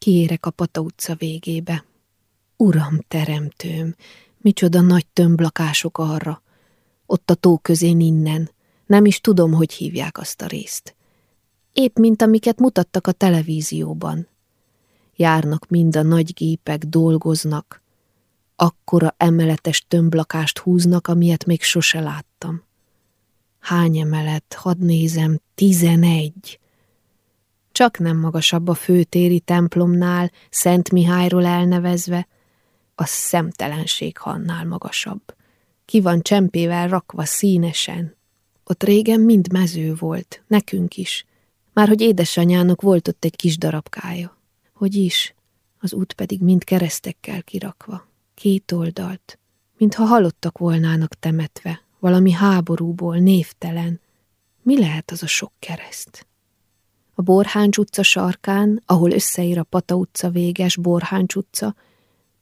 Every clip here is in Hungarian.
Kiérek a Pata utca végébe. Uram, teremtőm, micsoda nagy tömblakások arra. Ott a tó közén innen. Nem is tudom, hogy hívják azt a részt. Épp, mint amiket mutattak a televízióban. Járnak mind a nagy gépek, dolgoznak. Akkora emeletes tömblakást húznak, amilyet még sose láttam. Hány emelet, hadd nézem, tizenegy. Csak nem magasabb a főtéri templomnál, Szent Mihályról elnevezve, a szemtelenség hannál magasabb. Ki van csempével rakva színesen. Ott régen mind mező volt, nekünk is. Már hogy édesanyának volt ott egy kis darabkája. Hogy is, az út pedig mind keresztekkel kirakva. Két oldalt, mintha halottak volnának temetve, valami háborúból, névtelen. Mi lehet az a sok kereszt? A Borháncs utca sarkán, ahol összeír a Pata utca véges Borháncs utca,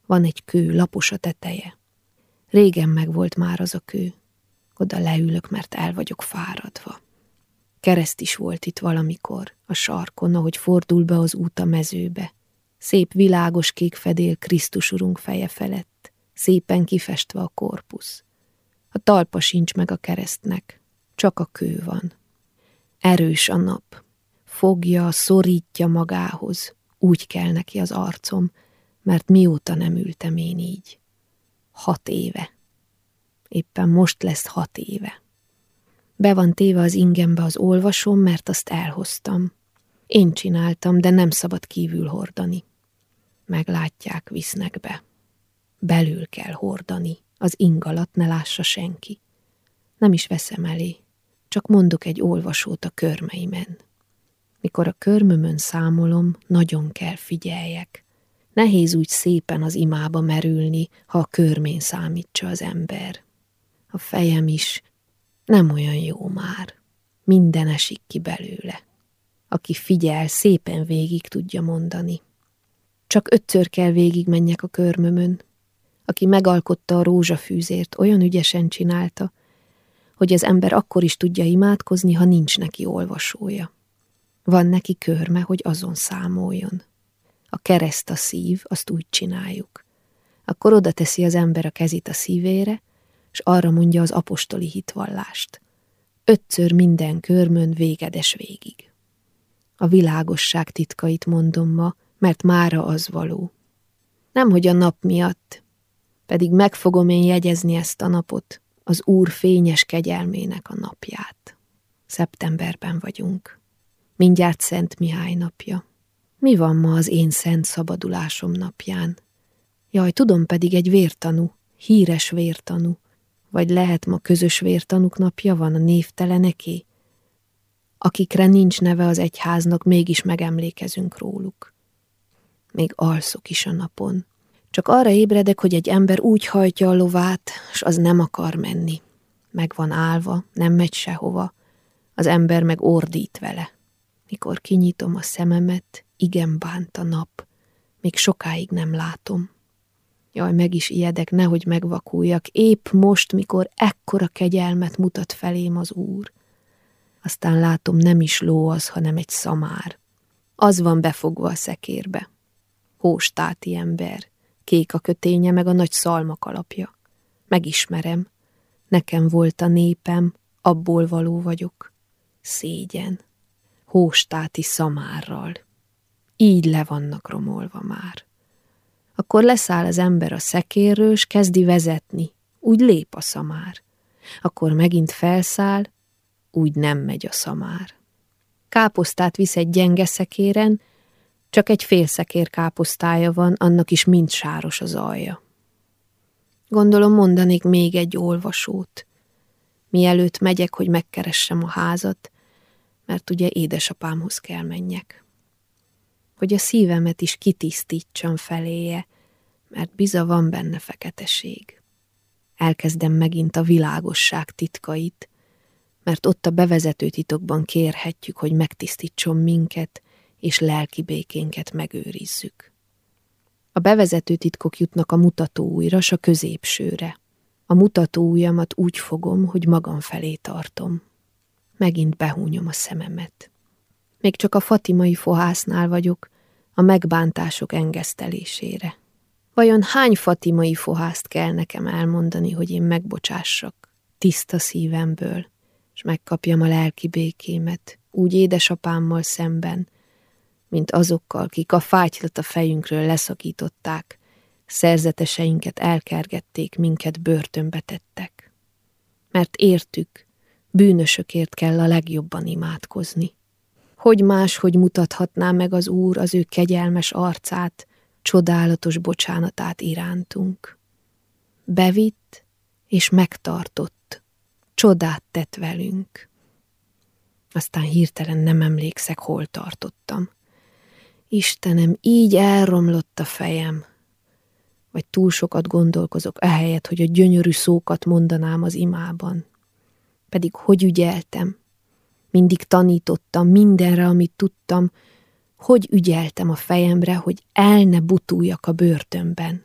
van egy kő, lapos a teteje. Régen megvolt már az a kő. Oda leülök, mert el vagyok fáradva. Kereszt is volt itt valamikor, a sarkon, ahogy fordul be az út a mezőbe. Szép világos kék fedél Krisztus urunk feje felett, szépen kifestve a korpusz. A talpa sincs meg a keresztnek, csak a kő van. Erős a nap, fogja, szorítja magához, úgy kell neki az arcom, mert mióta nem ültem én így. Hat éve. Éppen most lesz hat éve. Be van téve az ingembe az olvasom, mert azt elhoztam. Én csináltam, de nem szabad kívül hordani. Meglátják, visznek be. Belül kell hordani, az ingalat ne lássa senki. Nem is veszem elé, csak mondok egy olvasót a körmeimen. Mikor a körmömön számolom, nagyon kell figyeljek. Nehéz úgy szépen az imába merülni, ha a körmén számítsa az ember. A fejem is nem olyan jó már. Minden esik ki belőle. Aki figyel, szépen végig tudja mondani. Csak ötször kell végig menjek a körmömön. Aki megalkotta a rózsafűzért, olyan ügyesen csinálta, hogy az ember akkor is tudja imádkozni, ha nincs neki olvasója. Van neki körme, hogy azon számoljon. A kereszt a szív, azt úgy csináljuk. Akkor oda teszi az ember a kezit a szívére, és arra mondja az apostoli hitvallást. Ötször minden körmön végedes végig. A világosság titkait mondom ma, mert mára az való. Nemhogy a nap miatt, pedig meg fogom én jegyezni ezt a napot, az Úr fényes kegyelmének a napját. Szeptemberben vagyunk. Mindjárt Szent Mihály napja. Mi van ma az én szent szabadulásom napján? Jaj, tudom pedig egy vértanú, híres vértanú, vagy lehet ma közös vértanúk napja van a névteleneké? Akikre nincs neve az egyháznak, mégis megemlékezünk róluk. Még alszok is a napon. Csak arra ébredek, hogy egy ember úgy hajtja a lovát, s az nem akar menni. Meg van állva, nem megy sehova. Az ember meg ordít vele. Mikor kinyitom a szememet, igen bánt a nap. Még sokáig nem látom. Jaj, meg is ijedek, nehogy megvakuljak, épp most, mikor ekkora kegyelmet mutat felém az Úr. Aztán látom, nem is ló az, hanem egy szamár. Az van befogva a szekérbe. Hóstáti ember, kék a köténye, meg a nagy szalmak alapja. Megismerem, nekem volt a népem, abból való vagyok. Szégyen, hóstáti szamárral. Így le vannak romolva már. Akkor leszáll az ember a szekérről, és kezdi vezetni. Úgy lép a szamár. Akkor megint felszáll, úgy nem megy a szamár. Káposztát visz egy gyenge szekéren, csak egy fél szekér káposztája van, annak is mind sáros az alja. Gondolom mondanék még egy olvasót. Mielőtt megyek, hogy megkeressem a házat, mert ugye édesapámhoz kell menjek hogy a szívemet is kitisztítsam feléje, mert biza van benne feketeség. Elkezdem megint a világosság titkait, mert ott a bevezető titokban kérhetjük, hogy megtisztítson minket, és lelki békénket megőrizzük. A bevezető titkok jutnak a mutató újra, s a középsőre. A mutató ujjamat úgy fogom, hogy magam felé tartom. Megint behúnyom a szememet. Még csak a fatimai fohásznál vagyok, a megbántások engesztelésére. Vajon hány fatimai fohászt kell nekem elmondani, hogy én megbocsássak tiszta szívemből, és megkapjam a lelki békémet, úgy édesapámmal szemben, mint azokkal, kik a fátylat a fejünkről leszakították, szerzeteseinket elkergették, minket börtönbe tettek. Mert értük, bűnösökért kell a legjobban imádkozni. Hogy máshogy mutathatná meg az Úr az ő kegyelmes arcát, csodálatos bocsánatát irántunk. Bevitt és megtartott, csodát tett velünk. Aztán hirtelen nem emlékszek, hol tartottam. Istenem, így elromlott a fejem. Vagy túl sokat gondolkozok, ehelyett, hogy a gyönyörű szókat mondanám az imában. Pedig hogy ügyeltem? Mindig tanítottam mindenre, amit tudtam, hogy ügyeltem a fejemre, hogy el ne butuljak a börtönben.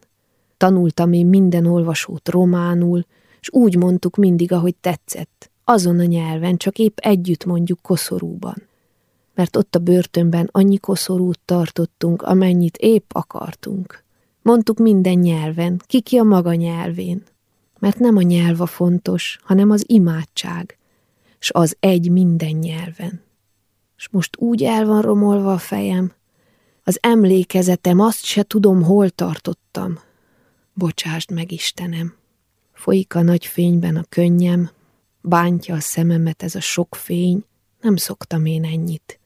Tanultam én minden olvasót románul, és úgy mondtuk mindig, ahogy tetszett, azon a nyelven, csak épp együtt mondjuk koszorúban. Mert ott a börtönben annyi koszorút tartottunk, amennyit épp akartunk. Mondtuk minden nyelven, kiki a maga nyelvén. Mert nem a nyelv a fontos, hanem az imádság, s az egy minden nyelven és most úgy el van romolva a fejem, az emlékezetem, azt se tudom, hol tartottam. Bocsásd meg, Istenem! Folyik a nagy fényben a könnyem, bántja a szememet ez a sok fény, nem szoktam én ennyit.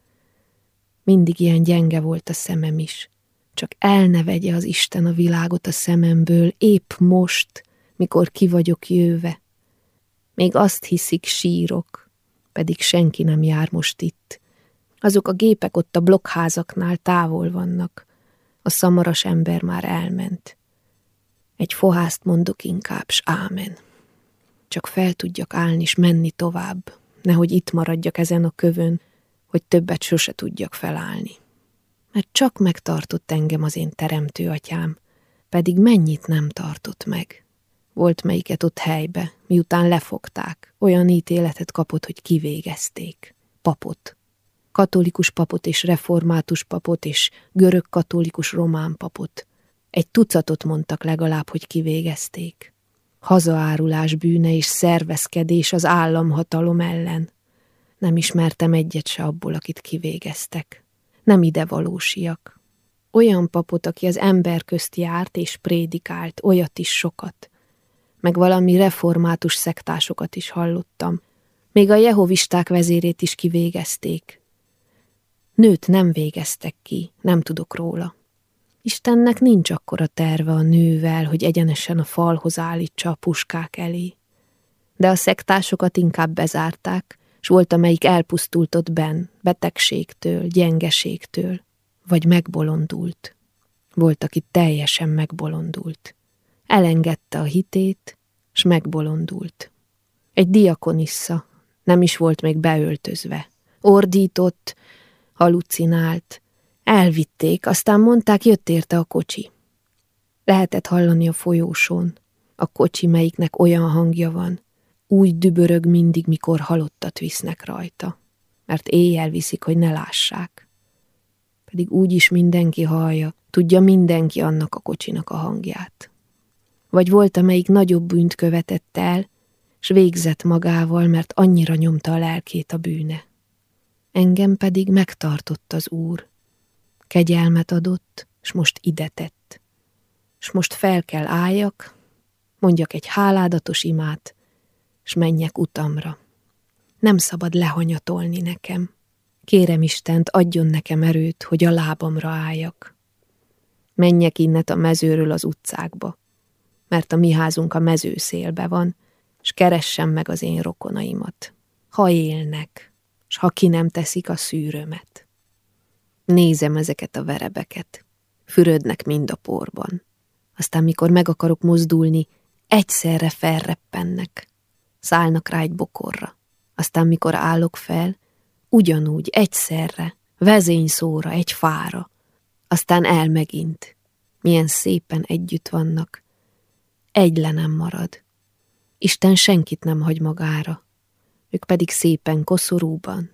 Mindig ilyen gyenge volt a szemem is, csak el ne vegye az Isten a világot a szememből, épp most, mikor ki vagyok jöve. Még azt hiszik, sírok, pedig senki nem jár most itt, azok a gépek ott a blokkházaknál távol vannak. A szamaras ember már elment. Egy fohászt mondok inkább, s ámen. Csak fel tudjak állni, és menni tovább, nehogy itt maradjak ezen a kövön, hogy többet sose tudjak felállni. Mert csak megtartott engem az én teremtő atyám, pedig mennyit nem tartott meg. Volt melyiket ott helybe, miután lefogták, olyan ítéletet kapott, hogy kivégezték. Papot, katolikus papot és református papot és görög-katolikus román papot. Egy tucatot mondtak legalább, hogy kivégezték. Hazaárulás bűne és szervezkedés az államhatalom ellen. Nem ismertem egyet se abból, akit kivégeztek. Nem ide valósiak. Olyan papot, aki az ember közt járt és prédikált, olyat is sokat. Meg valami református szektásokat is hallottam. Még a jehovisták vezérét is kivégezték. Nőt nem végeztek ki, nem tudok róla. Istennek nincs akkora terve a nővel, hogy egyenesen a falhoz állítsa a puskák elé. De a szektásokat inkább bezárták, s volt, amelyik elpusztult ott ben, betegségtől, gyengeségtől, vagy megbolondult. Volt, aki teljesen megbolondult. Elengedte a hitét, s megbolondult. Egy diakonissza, nem is volt még beöltözve. Ordított, halucinált. Elvitték, aztán mondták, jött érte a kocsi. Lehetett hallani a folyósón. A kocsi, melyiknek olyan hangja van, úgy dübörög mindig, mikor halottat visznek rajta, mert éjjel viszik, hogy ne lássák. Pedig úgy is mindenki hallja, tudja mindenki annak a kocsinak a hangját. Vagy volt, amelyik nagyobb bűnt követett el, s végzett magával, mert annyira nyomta a lelkét a bűne engem pedig megtartott az Úr. Kegyelmet adott, s most ide tett. S most fel kell álljak, mondjak egy háládatos imát, s menjek utamra. Nem szabad lehanyatolni nekem. Kérem Istent, adjon nekem erőt, hogy a lábamra álljak. Menjek innet a mezőről az utcákba, mert a mi házunk a mezőszélbe van, s keressem meg az én rokonaimat. Ha élnek, s ha ki nem teszik a szűrömet. Nézem ezeket a verebeket, fürödnek mind a porban. Aztán, mikor meg akarok mozdulni, egyszerre felreppennek, szállnak rá egy bokorra. Aztán, mikor állok fel, ugyanúgy, egyszerre, vezényszóra, egy fára. Aztán el megint. Milyen szépen együtt vannak. Egy le nem marad. Isten senkit nem hagy magára ők pedig szépen koszorúban,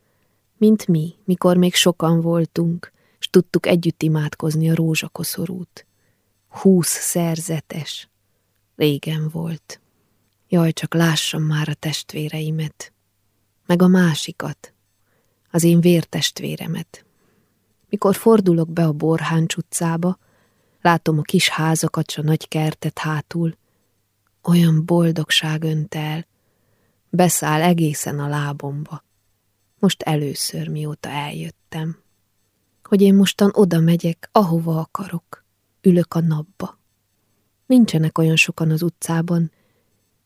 mint mi, mikor még sokan voltunk, s tudtuk együtt imádkozni a rózsakoszorút. Húsz szerzetes. Régen volt. Jaj, csak lássam már a testvéreimet. Meg a másikat. Az én vértestvéremet. Mikor fordulok be a Borháncs utcába, látom a kis házakat, s a nagy kertet hátul. Olyan boldogság önt el. Beszáll egészen a lábomba. Most először, mióta eljöttem. Hogy én mostan oda megyek, ahova akarok. Ülök a napba. Nincsenek olyan sokan az utcában.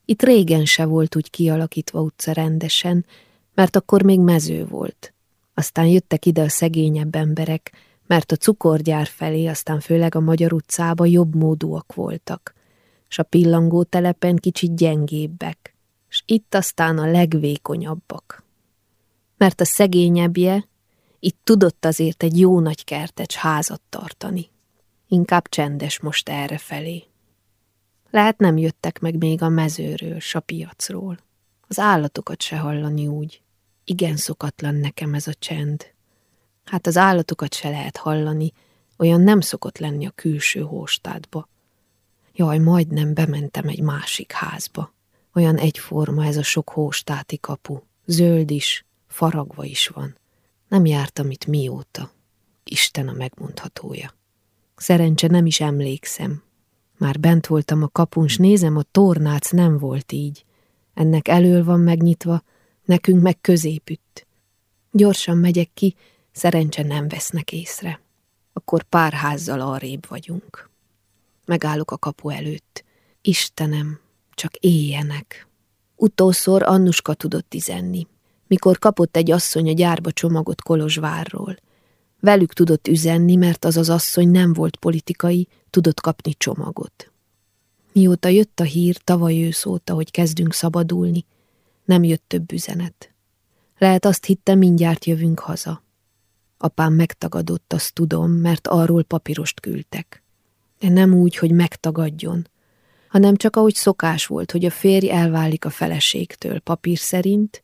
Itt régen se volt úgy kialakítva utca rendesen, mert akkor még mező volt. Aztán jöttek ide a szegényebb emberek, mert a cukorgyár felé, aztán főleg a Magyar utcába jobb módúak voltak, s a pillangó telepen kicsit gyengébbek, s itt aztán a legvékonyabbak. Mert a szegényebbje itt tudott azért egy jó nagy kertecs házat tartani. Inkább csendes most erre felé. Lehet nem jöttek meg még a mezőről, s a piacról. Az állatokat se hallani úgy. Igen szokatlan nekem ez a csend. Hát az állatokat se lehet hallani, olyan nem szokott lenni a külső hóstádba. Jaj, majdnem bementem egy másik házba. Olyan egyforma ez a sok hóstáti kapu. Zöld is, faragva is van. Nem jártam itt mióta. Isten a megmondhatója. Szerencse nem is emlékszem. Már bent voltam a kapun, s nézem, a tornác nem volt így. Ennek elől van megnyitva, nekünk meg középütt. Gyorsan megyek ki, szerencse nem vesznek észre. Akkor pár házzal arrébb vagyunk. Megállok a kapu előtt. Istenem, csak éljenek. Utószor Annuska tudott izenni, mikor kapott egy asszony a gyárba csomagot Kolozsvárról. Velük tudott üzenni, mert az az asszony nem volt politikai, tudott kapni csomagot. Mióta jött a hír tavaly ősz óta, hogy kezdünk szabadulni, nem jött több üzenet. Lehet azt hitte, mindjárt jövünk haza. Apám megtagadott, azt tudom, mert arról papírost küldtek. De nem úgy, hogy megtagadjon, hanem csak ahogy szokás volt, hogy a férj elválik a feleségtől papír szerint,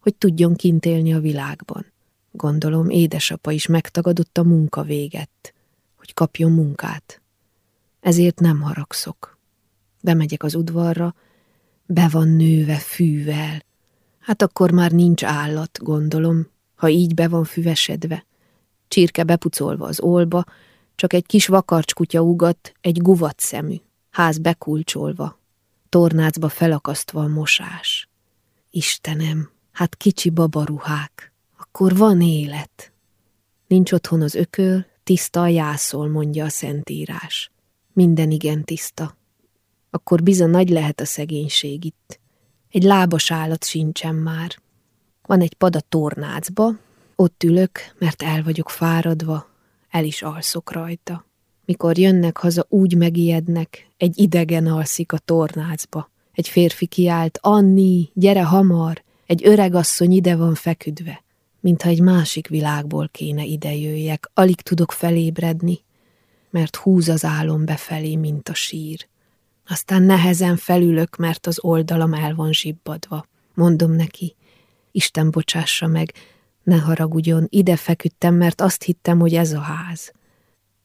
hogy tudjon kint élni a világban. Gondolom, édesapa is megtagadott a munka véget, hogy kapjon munkát. Ezért nem haragszok. Bemegyek az udvarra, be van nőve fűvel. Hát akkor már nincs állat, gondolom, ha így be van füvesedve. Csirke bepucolva az olba, csak egy kis vakarcskutya ugat, egy guvat szemű, ház bekulcsolva, tornácba felakasztva a mosás. Istenem, hát kicsi babaruhák, akkor van élet. Nincs otthon az ököl, tiszta a jászol, mondja a szentírás. Minden igen tiszta akkor bizony nagy lehet a szegénység itt. Egy lábas állat sincsen már. Van egy pad a tornácba, ott ülök, mert el vagyok fáradva, el is alszok rajta. Mikor jönnek haza, úgy megijednek, egy idegen alszik a tornácba. Egy férfi kiált, Anni, gyere hamar, egy öreg asszony ide van feküdve. Mintha egy másik világból kéne idejöjjek, alig tudok felébredni, mert húz az álom befelé, mint a sír. Aztán nehezen felülök, mert az oldalam el van zsibbadva. Mondom neki, Isten bocsássa meg, ne haragudjon, ide feküdtem, mert azt hittem, hogy ez a ház.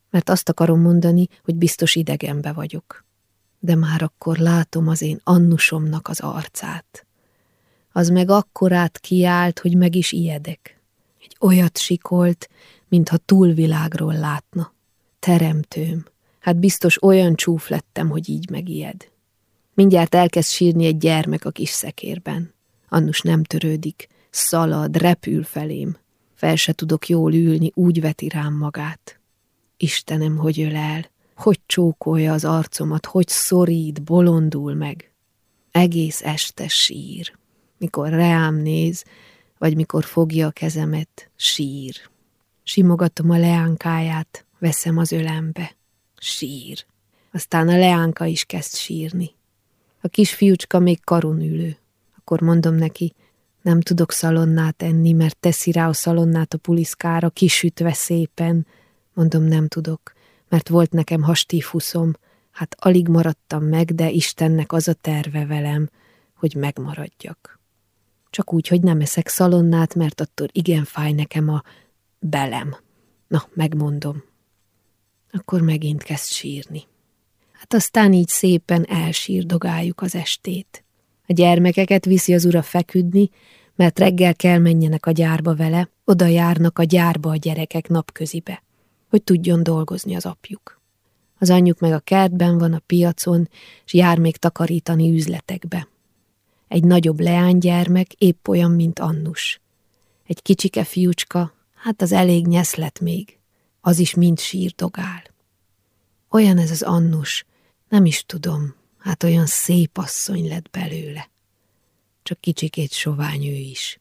Mert azt akarom mondani, hogy biztos idegenbe vagyok. De már akkor látom az én annusomnak az arcát. Az meg akkorát kiált, hogy meg is ijedek. Egy olyat sikolt, mintha túlvilágról látna. Teremtőm, Hát biztos olyan csúf lettem, hogy így megijed. Mindjárt elkezd sírni egy gyermek a kis szekérben. Annus nem törődik, szalad, repül felém. Fel se tudok jól ülni, úgy veti rám magát. Istenem, hogy öl el, hogy csókolja az arcomat, hogy szorít, bolondul meg. Egész este sír. Mikor reám néz, vagy mikor fogja a kezemet, sír. Simogatom a leánkáját, veszem az ölembe. Sír. Aztán a leánka is kezd sírni. A kis fiúcska még karon ülő. Akkor mondom neki, nem tudok szalonnát enni, mert teszi rá a szalonnát a puliszkára, kisütve szépen. Mondom, nem tudok, mert volt nekem hastífuszom, hát alig maradtam meg, de Istennek az a terve velem, hogy megmaradjak. Csak úgy, hogy nem eszek szalonnát, mert attól igen fáj nekem a belem. Na, megmondom. Akkor megint kezd sírni. Hát aztán így szépen elsírdogáljuk az estét. A gyermekeket viszi az ura feküdni, mert reggel kell menjenek a gyárba vele, oda járnak a gyárba a gyerekek napközibe, hogy tudjon dolgozni az apjuk. Az anyjuk meg a kertben van a piacon, és jár még takarítani üzletekbe. Egy nagyobb leánygyermek épp olyan, mint Annus. Egy kicsike fiúcska, hát az elég nyeszlet még, az is mind sírdogál. Olyan ez az Annus, nem is tudom, hát olyan szép asszony lett belőle. Csak kicsikét sovány ő is.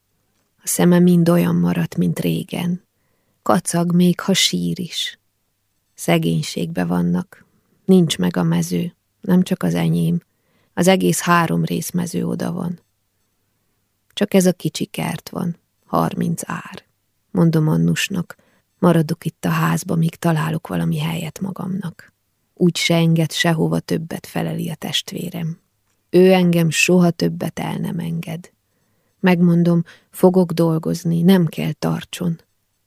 A szeme mind olyan maradt, mint régen. Kacag még, ha sír is. Szegénységbe vannak. Nincs meg a mező, nem csak az enyém. Az egész három rész mező oda van. Csak ez a kicsi kert van, harminc ár. Mondom Annusnak, maradok itt a házba, míg találok valami helyet magamnak. Úgy se enged sehova többet feleli a testvérem. Ő engem soha többet el nem enged. Megmondom, fogok dolgozni, nem kell tartson.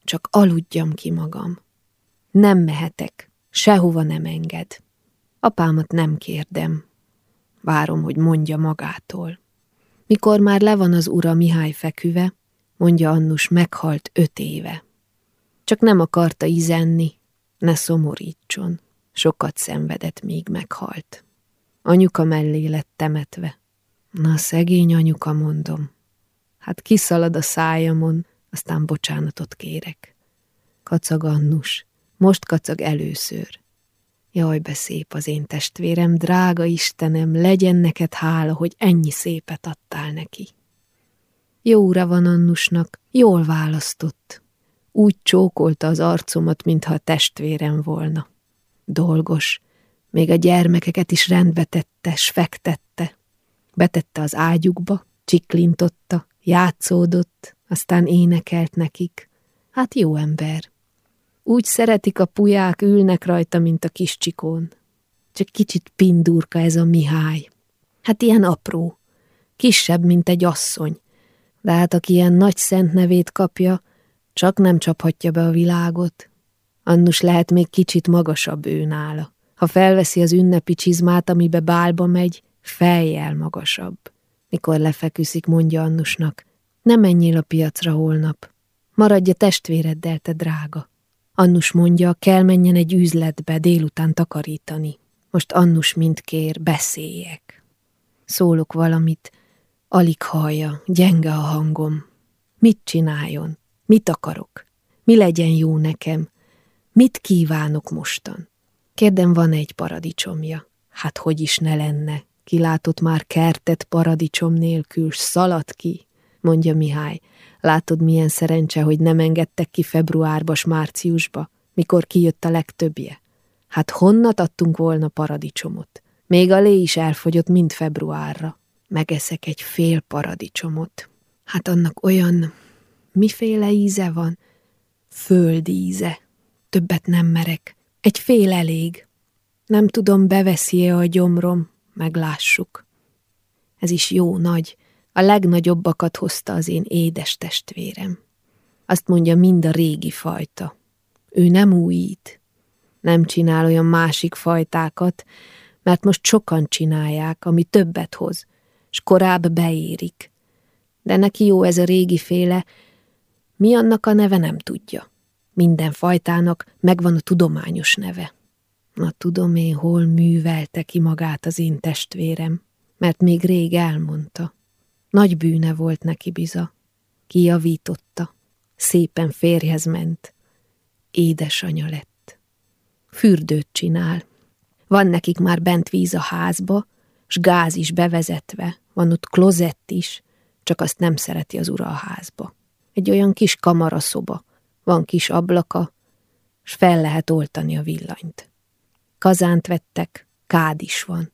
Csak aludjam ki magam. Nem mehetek, sehova nem enged. Apámat nem kérdem. Várom, hogy mondja magától. Mikor már le van az ura Mihály feküve, mondja Annus, meghalt öt éve. Csak nem akarta izenni, ne szomorítson. Sokat szenvedett, míg meghalt. Anyuka mellé lett temetve. Na, szegény anyuka, mondom. Hát kiszalad a szájamon, aztán bocsánatot kérek. Kacag Annus, most kacag először. Jaj, be szép az én testvérem, drága Istenem, legyen neked hála, hogy ennyi szépet adtál neki. Jó ura van Annusnak, jól választott. Úgy csókolta az arcomat, mintha a testvérem volna. Dolgos, még a gyermekeket is rendbe tette, fektette. Betette az ágyukba, csiklintotta, játszódott, aztán énekelt nekik. Hát jó ember. Úgy szeretik a puják, ülnek rajta, mint a kis csikón. Csak kicsit pindurka ez a Mihály. Hát ilyen apró, kisebb, mint egy asszony. De hát aki ilyen nagy szent nevét kapja, csak nem csaphatja be a világot. Annus lehet még kicsit magasabb ő nála. Ha felveszi az ünnepi csizmát, amibe bálba megy, fejjel magasabb. Mikor lefeküszik, mondja Annusnak, nem menjél a piacra holnap. Maradj a testvéreddel, te drága. Annus mondja, kell menjen egy üzletbe délután takarítani. Most Annus mind kér, beszéljek. Szólok valamit, alig hallja, gyenge a hangom. Mit csináljon? Mit akarok? Mi legyen jó nekem? Mit kívánok mostan? Kérdem, van egy paradicsomja. Hát hogy is ne lenne? Kilátott már kertet paradicsom nélkül, szaladt ki, mondja Mihály. Látod, milyen szerencse, hogy nem engedtek ki februárba s márciusba, mikor kijött a legtöbbje. Hát honnat adtunk volna paradicsomot? Még a lé is elfogyott mind februárra. Megeszek egy fél paradicsomot. Hát annak olyan, miféle íze van? Földi íze. Többet nem merek. Egy fél elég. Nem tudom, beveszi-e a gyomrom, meglássuk. Ez is jó nagy, a legnagyobbakat hozta az én édes testvérem. Azt mondja, mind a régi fajta. Ő nem újít, nem csinál olyan másik fajtákat, mert most sokan csinálják, ami többet hoz, s korább beérik. De neki jó ez a régi féle, mi annak a neve nem tudja. Minden fajtának megvan a tudományos neve. Na tudom én, hol művelte ki magát az én testvérem, mert még rég elmondta. Nagy bűne volt neki biza. Kijavította. Szépen férjhez ment. Édesanya lett. Fürdőt csinál. Van nekik már bent víz a házba, s gáz is bevezetve, van ott klozett is, csak azt nem szereti az ura a házba. Egy olyan kis kamaraszoba, van kis ablaka, s fel lehet oltani a villanyt. Kazánt vettek, kád is van.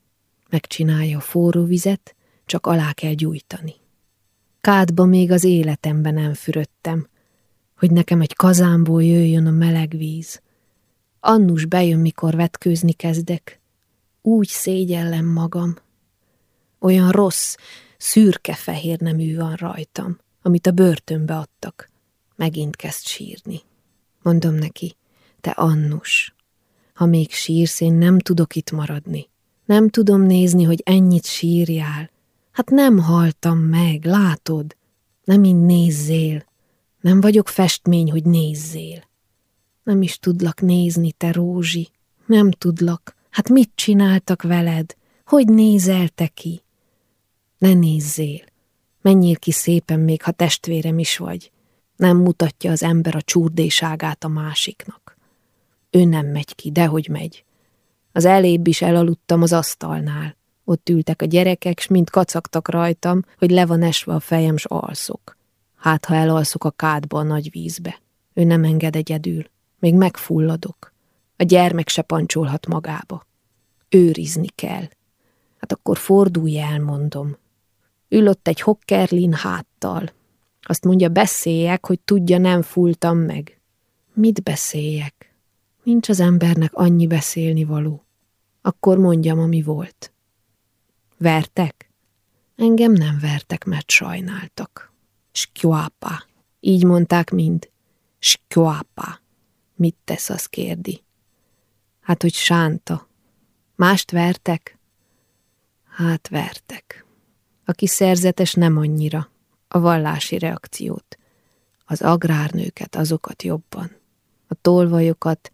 Megcsinálja a forró vizet, csak alá kell gyújtani. Kádba még az életemben nem fürödtem, hogy nekem egy kazánból jöjjön a meleg víz. Annus bejön, mikor vetkőzni kezdek. Úgy szégyellem magam. Olyan rossz, szürke-fehér nemű van rajtam, amit a börtönbe adtak. Megint kezd sírni. Mondom neki, te Annus, ha még sírsz, én nem tudok itt maradni. Nem tudom nézni, hogy ennyit sírjál. Hát nem haltam meg, látod? Nem így nézzél. Nem vagyok festmény, hogy nézzél. Nem is tudlak nézni, te Rózsi. Nem tudlak. Hát mit csináltak veled? Hogy nézel te ki? Ne nézzél. Menjél ki szépen, még ha testvérem is vagy. Nem mutatja az ember a csúrdéságát a másiknak. Ő nem megy ki, dehogy megy. Az elébb is elaludtam az asztalnál. Ott ültek a gyerekek, s mind kacagtak rajtam, hogy le van esve a fejem, s alszok. Hát, ha elalszok a kádba a nagy vízbe. Ő nem enged egyedül. Még megfulladok. A gyermek se pancsolhat magába. Őrizni kell. Hát akkor fordulj el, mondom. Ül ott egy hokkerlin háttal. Azt mondja, beszéljek, hogy tudja, nem fultam meg. Mit beszéljek? Nincs az embernek annyi beszélni való. Akkor mondjam, ami volt. Vertek? Engem nem vertek, mert sajnáltak. Skjoapa. Így mondták mind. Skjoapa. Mit tesz, az kérdi. Hát, hogy sánta. Mást vertek? Hát vertek. Aki szerzetes nem annyira. A vallási reakciót. Az agrárnőket, azokat jobban. A tolvajokat,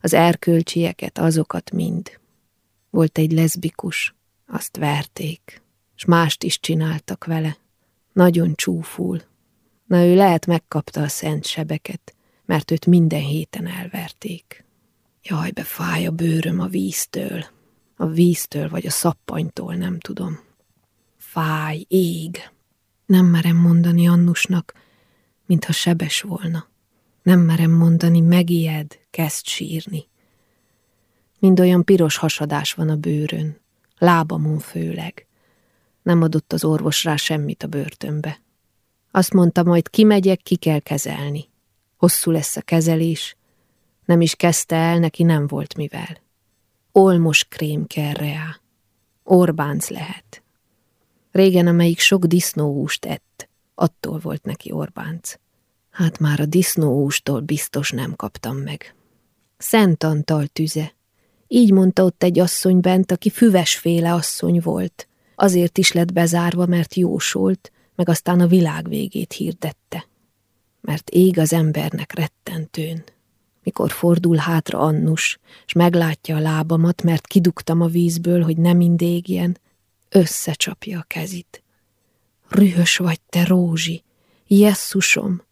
az erkölcsieket, azokat mind. Volt egy leszbikus, azt verték, és mást is csináltak vele. Nagyon csúful. Na ő lehet megkapta a szent sebeket, mert őt minden héten elverték. Jaj, befáj a bőröm a víztől. A víztől vagy a szappanytól, nem tudom. Fáj, ég. Nem merem mondani Annusnak, mintha sebes volna. Nem merem mondani, megijed, kezd sírni. Mind olyan piros hasadás van a bőrön, lábamon főleg. Nem adott az orvos rá semmit a börtönbe. Azt mondta, majd kimegyek, ki kell kezelni. Hosszú lesz a kezelés. Nem is kezdte el, neki nem volt mivel. Olmos krém kell reá. Orbánc lehet. Régen, amelyik sok disznóhúst ett, attól volt neki Orbánc. Hát már a disznóhústól biztos nem kaptam meg. Szent Antal tüze. Így mondta ott egy asszony bent, aki füvesféle asszony volt. Azért is lett bezárva, mert jósolt, meg aztán a világ végét hirdette. Mert ég az embernek rettentőn. Mikor fordul hátra Annus, és meglátja a lábamat, mert kidugtam a vízből, hogy nem indégjen, összecsapja a kezit. Rühös vagy te, Rózsi, Jesszusom,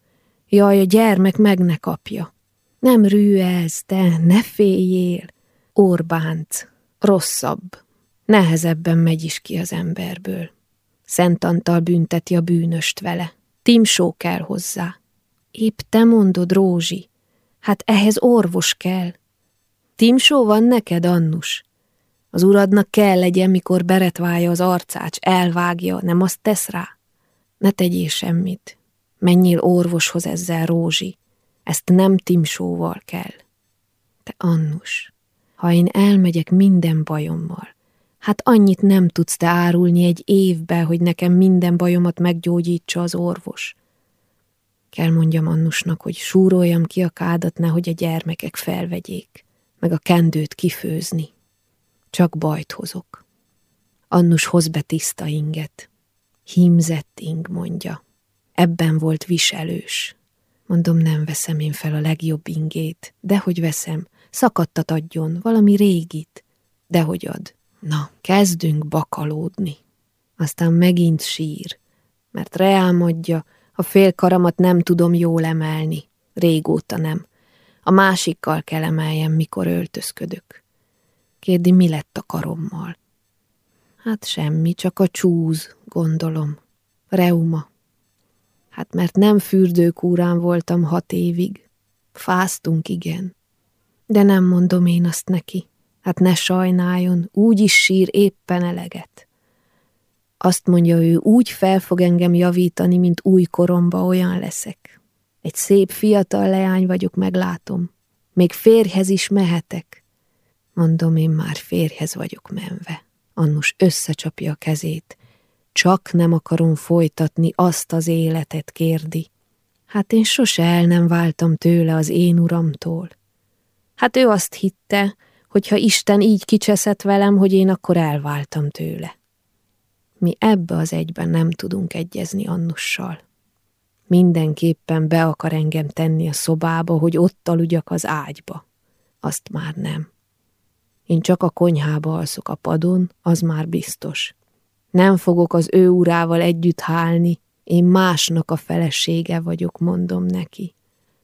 jaj, a gyermek meg ne kapja. Nem rű ez, te, ne féljél, Orbánc, rosszabb, nehezebben megy is ki az emberből. Szent Antal bünteti a bűnöst vele. Timsó kell hozzá. Épp te mondod, Rózsi, hát ehhez orvos kell. Timsó van neked, Annus? Az uradnak kell legyen, mikor beretválja az arcát, elvágja, nem azt tesz rá? Ne tegyél semmit. Menjél orvoshoz ezzel, Rózsi. Ezt nem Timsóval kell. Te Annus, ha én elmegyek minden bajommal, hát annyit nem tudsz te árulni egy évbe, hogy nekem minden bajomat meggyógyítsa az orvos. Kell mondjam Annusnak, hogy súroljam ki a kádat, nehogy a gyermekek felvegyék, meg a kendőt kifőzni. Csak bajt hozok. Annus hoz be tiszta inget. Hímzett ing, mondja. Ebben volt viselős. Mondom, nem veszem én fel a legjobb ingét. Dehogy veszem, szakadtat adjon, valami régit. Dehogy ad. Na, kezdünk bakalódni. Aztán megint sír, mert reálmodja, a fél karamat nem tudom jól emelni. Régóta nem. A másikkal kell emeljem, mikor öltözködök. Kérdi, mi lett a karommal? Hát semmi, csak a csúz, gondolom. Reuma. Hát mert nem fürdőkúrán voltam hat évig. Fáztunk, igen. De nem mondom én azt neki. Hát ne sajnáljon, úgy is sír éppen eleget. Azt mondja ő, úgy fel fog engem javítani, mint új koromba olyan leszek. Egy szép fiatal leány vagyok, meglátom. Még férjhez is mehetek. Mondom, én már férjhez vagyok menve. Annus összecsapja a kezét. Csak nem akarom folytatni azt az életet, kérdi. Hát én sose el nem váltam tőle az én uramtól. Hát ő azt hitte, hogy ha Isten így kicseszett velem, hogy én akkor elváltam tőle. Mi ebbe az egyben nem tudunk egyezni Annussal. Mindenképpen be akar engem tenni a szobába, hogy ott aludjak az ágyba. Azt már nem. Én csak a konyhába alszok a padon, az már biztos. Nem fogok az ő urával együtt hálni, én másnak a felesége vagyok, mondom neki.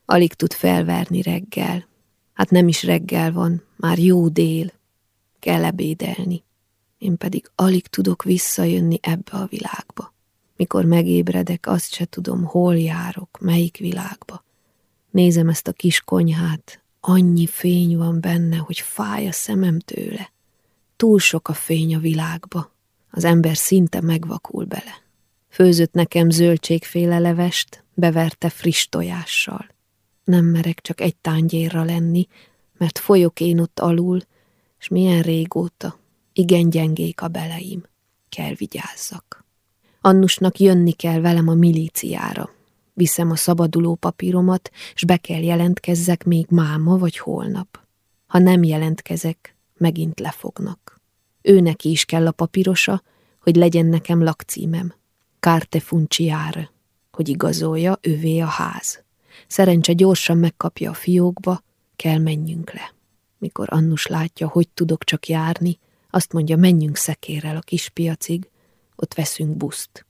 Alig tud felverni reggel. Hát nem is reggel van, már jó dél. Kell ebédelni. Én pedig alig tudok visszajönni ebbe a világba. Mikor megébredek, azt se tudom, hol járok, melyik világba. Nézem ezt a kis konyhát, annyi fény van benne, hogy fáj a szemem tőle. Túl sok a fény a világba, az ember szinte megvakul bele. Főzött nekem zöldségféle levest, beverte friss tojással. Nem merek csak egy tányérra lenni, mert folyok én ott alul, és milyen régóta, igen gyengék a beleim, kell vigyázzak. Annusnak jönni kell velem a milíciára. Viszem a szabaduló papíromat, és be kell jelentkezzek még máma vagy holnap. Ha nem jelentkezek, megint lefognak. Őneki is kell a papírosa, hogy legyen nekem lakcímem. Carte funciare, hogy igazolja, ővé a ház. Szerencse gyorsan megkapja a fiókba, kell menjünk le. Mikor Annus látja, hogy tudok csak járni, azt mondja, menjünk szekérrel a kispiacig, ott veszünk buszt.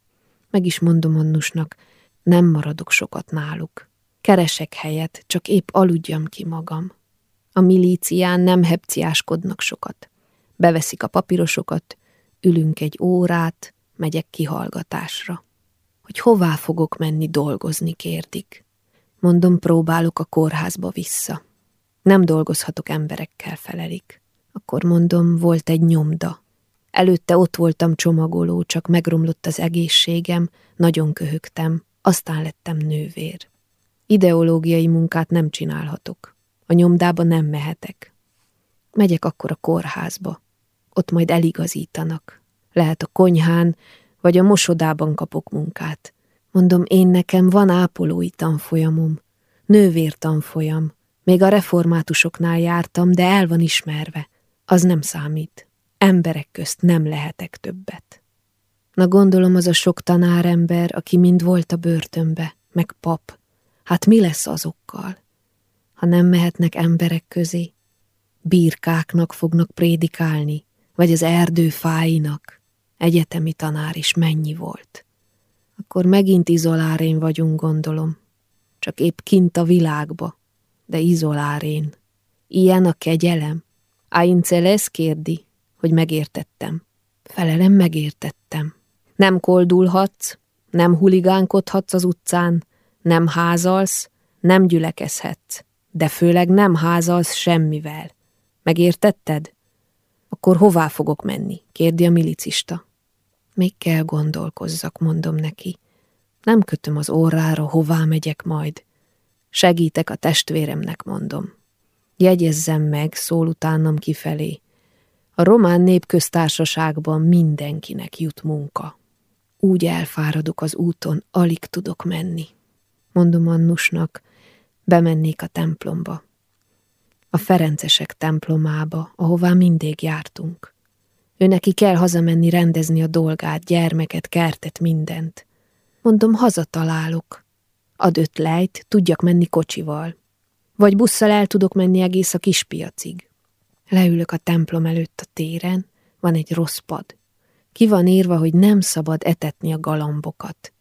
Meg is mondom Annusnak, nem maradok sokat náluk. Keresek helyet, csak épp aludjam ki magam. A milícián nem hepciáskodnak sokat. Beveszik a papírosokat, ülünk egy órát, megyek kihallgatásra. Hogy hová fogok menni dolgozni, kérdik. Mondom, próbálok a kórházba vissza. Nem dolgozhatok emberekkel, felelik. Akkor mondom, volt egy nyomda. Előtte ott voltam csomagoló, csak megromlott az egészségem, nagyon köhögtem, aztán lettem nővér. Ideológiai munkát nem csinálhatok. A nyomdába nem mehetek. Megyek akkor a kórházba. Ott majd eligazítanak. Lehet a konyhán, vagy a mosodában kapok munkát. Mondom, én nekem van ápolói tanfolyamom, nővértanfolyam. Még a reformátusoknál jártam, de el van ismerve. Az nem számít. Emberek közt nem lehetek többet. Na gondolom az a sok tanárember, aki mind volt a börtönbe, meg pap. Hát mi lesz azokkal? Ha nem mehetnek emberek közé, birkáknak fognak prédikálni, vagy az erdő fáinak. Egyetemi tanár is mennyi volt. Akkor megint izolárén vagyunk, gondolom. Csak épp kint a világba, de izolárén. Ilyen a kegyelem. Ainceles kérdi, hogy megértettem. Felelem, megértettem. Nem koldulhatsz, nem huligánkodhatsz az utcán, nem házalsz, nem gyülekezhetsz, de főleg nem házalsz semmivel. Megértetted? Akkor hová fogok menni? kérdi a milicista. Még kell gondolkozzak, mondom neki. Nem kötöm az órára, hová megyek majd. Segítek a testvéremnek, mondom. Jegyezzem meg, szól utánam kifelé. A román népköztársaságban mindenkinek jut munka. Úgy elfáradok az úton, alig tudok menni. Mondom Annusnak, bemennék a templomba. A Ferencesek templomába, ahová mindig jártunk. Ő neki kell hazamenni rendezni a dolgát, gyermeket, kertet, mindent. Mondom, hazatalálok. Ad öt lejt, tudjak menni kocsival. Vagy busszal el tudok menni egész a kispiacig. Leülök a templom előtt a téren, van egy rossz pad. Ki van írva, hogy nem szabad etetni a galambokat.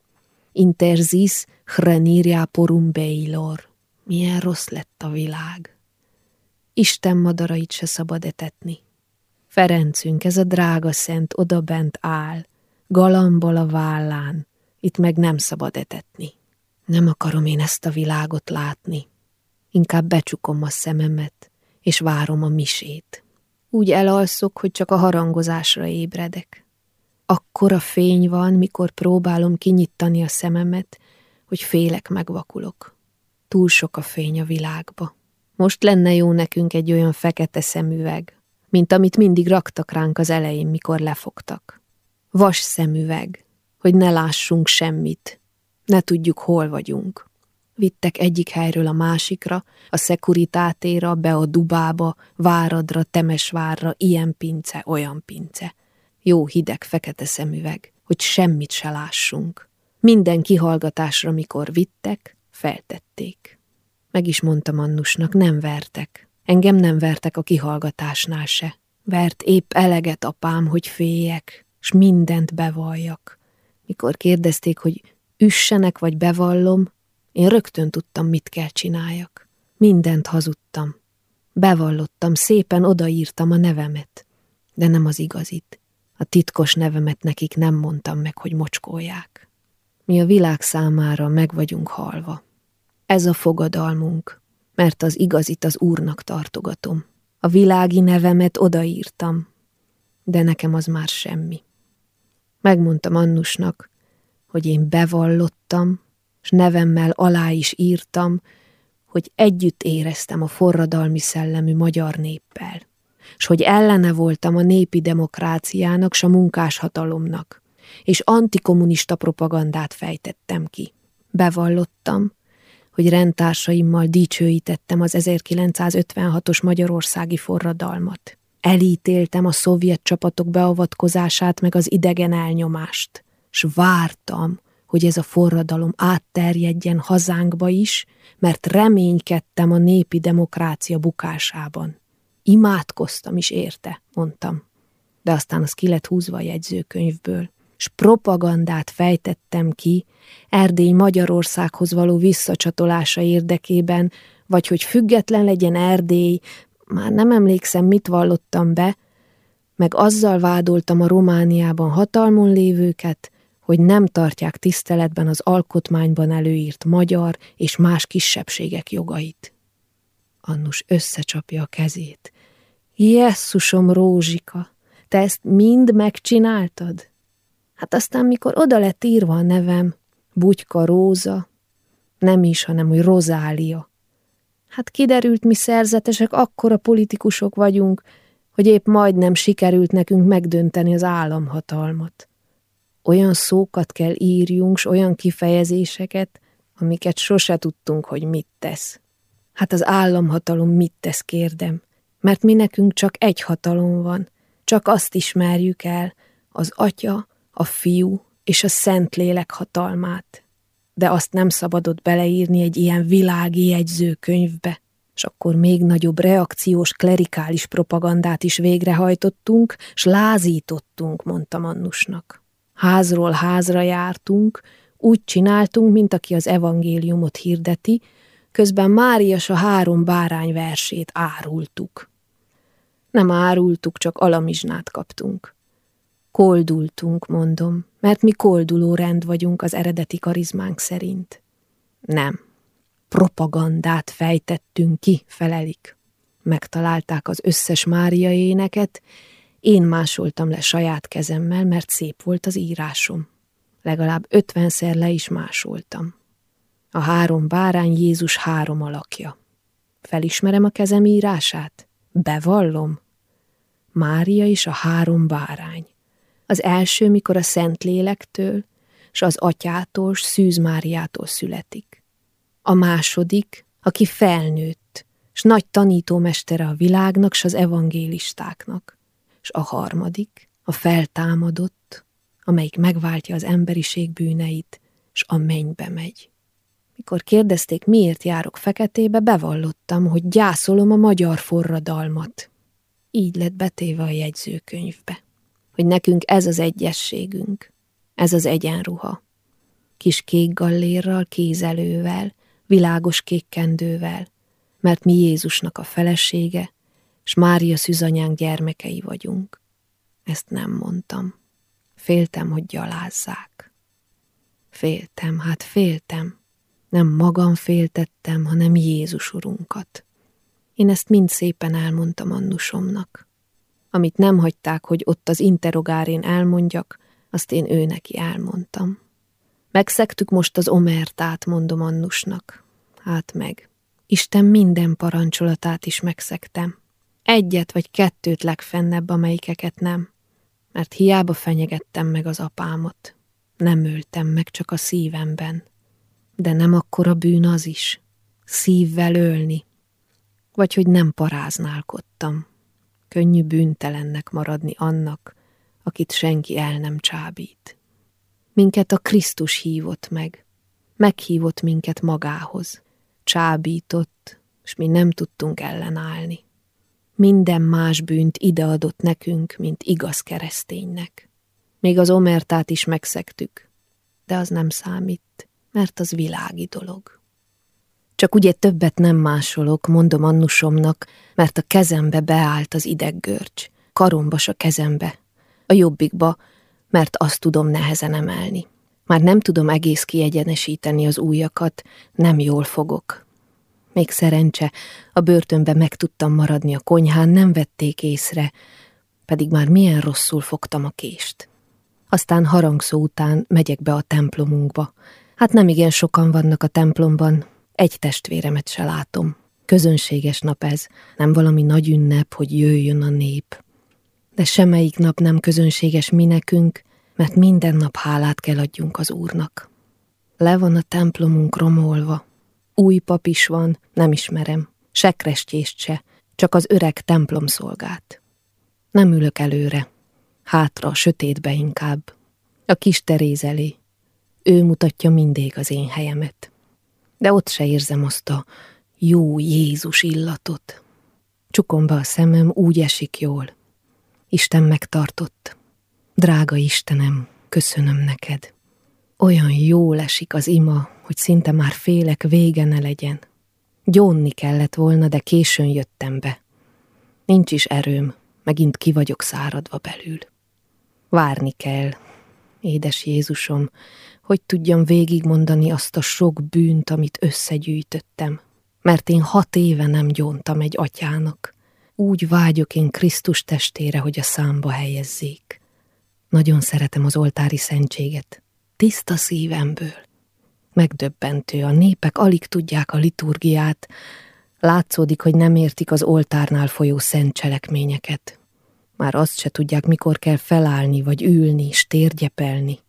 Interzis hreniria porum beilor. Milyen rossz lett a világ. Isten madarait se szabad etetni. Ferencünk, ez a drága szent odabent áll, galambol a vállán, itt meg nem szabad etetni. Nem akarom én ezt a világot látni. Inkább becsukom a szememet, és várom a misét. Úgy elalszok, hogy csak a harangozásra ébredek. Akkora fény van, mikor próbálom kinyittani a szememet, hogy félek megvakulok. Túl sok a fény a világba. Most lenne jó nekünk egy olyan fekete szemüveg, mint amit mindig raktak ránk az elején, mikor lefogtak. Vas szemüveg, hogy ne lássunk semmit, ne tudjuk, hol vagyunk. Vittek egyik helyről a másikra, a szekuritátéra, be a Dubába, Váradra, Temesvárra, ilyen pince, olyan pince. Jó hideg, fekete szemüveg, hogy semmit se lássunk. Minden kihallgatásra, mikor vittek, feltették. Meg is mondtam Annusnak, nem vertek. Engem nem vertek a kihallgatásnál se. Vert épp eleget apám, hogy féljek, s mindent bevalljak. Mikor kérdezték, hogy üssenek vagy bevallom, én rögtön tudtam, mit kell csináljak. Mindent hazudtam. Bevallottam, szépen odaírtam a nevemet, de nem az igazit. A titkos nevemet nekik nem mondtam meg, hogy mocskolják. Mi a világ számára meg vagyunk halva. Ez a fogadalmunk, mert az igazit az Úrnak tartogatom. A világi nevemet odaírtam, de nekem az már semmi. Megmondtam Annusnak, hogy én bevallottam, s nevemmel alá is írtam, hogy együtt éreztem a forradalmi szellemű magyar néppel, s hogy ellene voltam a népi demokráciának s a munkáshatalomnak, és antikommunista propagandát fejtettem ki. Bevallottam, hogy rendtársaimmal dicsőítettem az 1956-os magyarországi forradalmat. Elítéltem a szovjet csapatok beavatkozását meg az idegen elnyomást, s vártam, hogy ez a forradalom átterjedjen hazánkba is, mert reménykedtem a népi demokrácia bukásában. Imádkoztam is érte, mondtam, de aztán az ki lett húzva a jegyzőkönyvből, s propagandát fejtettem ki Erdély Magyarországhoz való visszacsatolása érdekében, vagy hogy független legyen Erdély, már nem emlékszem, mit vallottam be, meg azzal vádoltam a Romániában hatalmon lévőket, hogy nem tartják tiszteletben az alkotmányban előírt magyar és más kisebbségek jogait. Annus összecsapja a kezét. Jesszusom, Rózsika, te ezt mind megcsináltad? Hát aztán, mikor oda lett írva a nevem, Bugyka Róza, nem is, hanem hogy Rozália. Hát kiderült, mi szerzetesek akkora politikusok vagyunk, hogy épp majdnem sikerült nekünk megdönteni az államhatalmat olyan szókat kell írjunk, s olyan kifejezéseket, amiket sose tudtunk, hogy mit tesz. Hát az államhatalom mit tesz, kérdem, mert mi nekünk csak egy hatalom van, csak azt ismerjük el, az atya, a fiú és a szentlélek hatalmát. De azt nem szabadott beleírni egy ilyen világi jegyzőkönyvbe, és akkor még nagyobb reakciós klerikális propagandát is végrehajtottunk, s lázítottunk, mondta Annusnak. Házról házra jártunk, úgy csináltunk, mint aki az evangéliumot hirdeti, közben Márias a három bárány versét árultuk. Nem árultuk, csak alamizsnát kaptunk. Koldultunk, mondom, mert mi kolduló rend vagyunk az eredeti karizmánk szerint. Nem. Propagandát fejtettünk ki, felelik. Megtalálták az összes Mária éneket, én másoltam le saját kezemmel, mert szép volt az írásom. Legalább ötvenszer le is másoltam. A három bárány Jézus három alakja. Felismerem a kezem írását? Bevallom? Mária is a három bárány. Az első, mikor a Szentlélektől, s az atyától, s Szűz Máriától születik. A második, aki felnőtt, s nagy tanítómestere a világnak, s az evangélistáknak és a harmadik, a feltámadott, amelyik megváltja az emberiség bűneit, és a mennybe megy. Mikor kérdezték, miért járok feketébe, bevallottam, hogy gyászolom a magyar forradalmat. Így lett betéve a jegyzőkönyvbe, hogy nekünk ez az egyességünk, ez az egyenruha. Kis kék gallérral, kézelővel, világos kék kendővel, mert mi Jézusnak a felesége, s Mária szűzanyánk gyermekei vagyunk. Ezt nem mondtam. Féltem, hogy gyalázzák. Féltem, hát féltem. Nem magam féltettem, hanem Jézus urunkat. Én ezt mind szépen elmondtam Annusomnak. Amit nem hagyták, hogy ott az interogárén elmondjak, azt én ő neki elmondtam. Megszektük most az omertát, mondom Annusnak. Hát meg. Isten minden parancsolatát is megszektem. Egyet vagy kettőt legfennebb, amelyikeket nem, mert hiába fenyegettem meg az apámot. Nem öltem meg csak a szívemben. De nem akkora bűn az is. Szívvel ölni. Vagy hogy nem paráználkodtam. Könnyű bűntelennek maradni annak, akit senki el nem csábít. Minket a Krisztus hívott meg. Meghívott minket magához. Csábított, és mi nem tudtunk ellenállni. Minden más bűnt ideadott nekünk, mint igaz kereszténynek. Még az omertát is megszektük, de az nem számít, mert az világi dolog. Csak ugye többet nem másolok, mondom Annusomnak, mert a kezembe beállt az ideggörcs, karombas a kezembe, a jobbikba, mert azt tudom nehezen emelni. Már nem tudom egész kiegyenesíteni az újakat, nem jól fogok. Még szerencse, a börtönbe meg tudtam maradni a konyhán, nem vették észre, pedig már milyen rosszul fogtam a kést. Aztán harangszó után megyek be a templomunkba. Hát nem igen sokan vannak a templomban, egy testvéremet se látom. Közönséges nap ez, nem valami nagy ünnep, hogy jöjjön a nép. De semmelyik nap nem közönséges mi nekünk, mert minden nap hálát kell adjunk az Úrnak. Le van a templomunk romolva. Új pap is van, nem ismerem. Se se, csak az öreg templom szolgát. Nem ülök előre, hátra sötétbe inkább. A kis Teréz elé. Ő mutatja mindig az én helyemet. De ott se érzem azt a jó Jézus illatot. Csukom be a szemem, úgy esik jól. Isten megtartott. Drága Istenem, köszönöm neked. Olyan jól esik az ima, hogy szinte már félek vége ne legyen. Gyónni kellett volna, de későn jöttem be. Nincs is erőm, megint ki vagyok száradva belül. Várni kell, édes Jézusom, hogy tudjam végigmondani azt a sok bűnt, amit összegyűjtöttem, mert én hat éve nem gyóntam egy atyának. Úgy vágyok én Krisztus testére, hogy a számba helyezzék. Nagyon szeretem az oltári szentséget, tiszta szívemből. Megdöbbentő, a népek alig tudják a liturgiát, látszódik, hogy nem értik az oltárnál folyó szent cselekményeket. Már azt se tudják, mikor kell felállni, vagy ülni, és térgyepelni.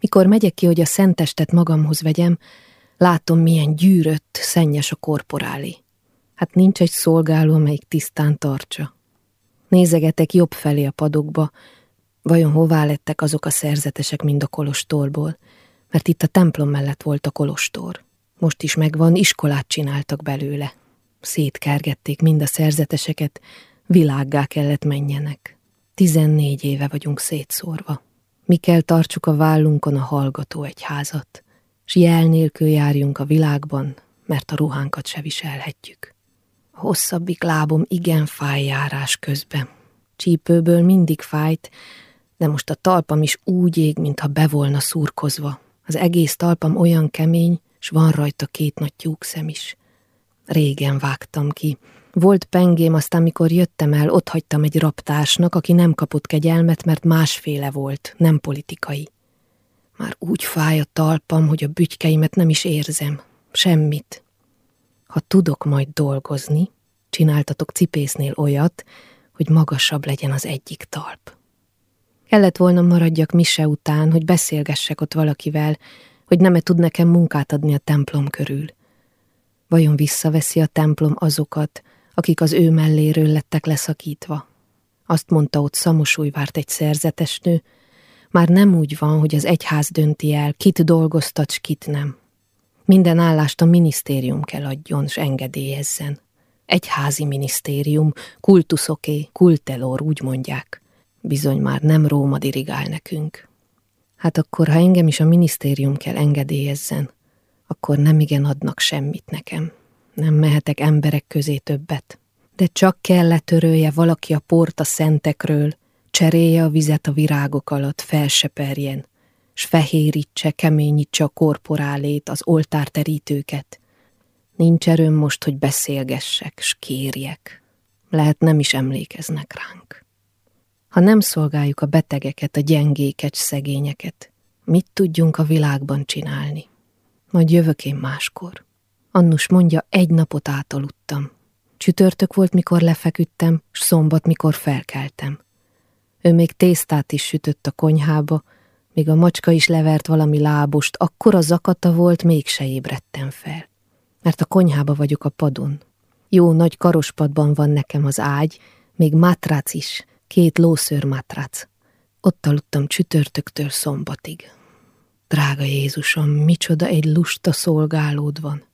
Mikor megyek ki, hogy a szentestet magamhoz vegyem, látom, milyen gyűrött, szennyes a korporálé. Hát nincs egy szolgáló, amelyik tisztán tartsa. Nézegetek jobb felé a padokba, vajon hová lettek azok a szerzetesek mind a kolostorból, mert itt a templom mellett volt a kolostor. Most is megvan, iskolát csináltak belőle. Szétkergették mind a szerzeteseket, világgá kellett menjenek. Tizennégy éve vagyunk szétszórva. Mi kell tartsuk a vállunkon a hallgató egyházat, s jel nélkül járjunk a világban, mert a ruhánkat se viselhetjük. A hosszabbik lábom igen fáj járás közben. Csípőből mindig fájt, de most a talpam is úgy ég, mintha be volna szurkozva. Az egész talpam olyan kemény, s van rajta két nagy tyúkszem is. Régen vágtam ki, volt pengém, aztán mikor jöttem el, ott hagytam egy raptársnak, aki nem kapott kegyelmet, mert másféle volt, nem politikai. Már úgy fáj a talpam, hogy a bütykeimet nem is érzem. Semmit. Ha tudok majd dolgozni, csináltatok cipésznél olyat, hogy magasabb legyen az egyik talp. Kellett volna maradjak mise után, hogy beszélgessek ott valakivel, hogy nem-e tud nekem munkát adni a templom körül. Vajon visszaveszi a templom azokat, akik az ő melléről lettek leszakítva. Azt mondta ott Szamosújvárt egy szerzetesnő, már nem úgy van, hogy az egyház dönti el, kit dolgoztat, kit nem. Minden állást a minisztérium kell adjon, s engedélyezzen. Egyházi minisztérium, kultuszoké, kultelor, úgy mondják. Bizony már nem Róma dirigál nekünk. Hát akkor, ha engem is a minisztérium kell engedélyezzen, akkor nem igen adnak semmit nekem nem mehetek emberek közé többet. De csak kell letörölje valaki a port a szentekről, cserélje a vizet a virágok alatt, felseperjen, s fehérítse, keményítse a korporálét, az oltárterítőket. Nincs erőm most, hogy beszélgessek, s kérjek. Lehet nem is emlékeznek ránk. Ha nem szolgáljuk a betegeket, a gyengéket, szegényeket, mit tudjunk a világban csinálni? Majd jövök én máskor. Annus mondja, egy napot átaludtam. Csütörtök volt, mikor lefeküdtem, s szombat, mikor felkeltem. Ő még tésztát is sütött a konyhába, Még a macska is levert valami lábost, akkor a zakata volt, mégse ébredtem fel. Mert a konyhába vagyok a padon. Jó nagy karospadban van nekem az ágy, még matrac is, két lószőr matrac. Ott aludtam csütörtöktől szombatig. Drága Jézusom, micsoda egy lusta szolgálód van.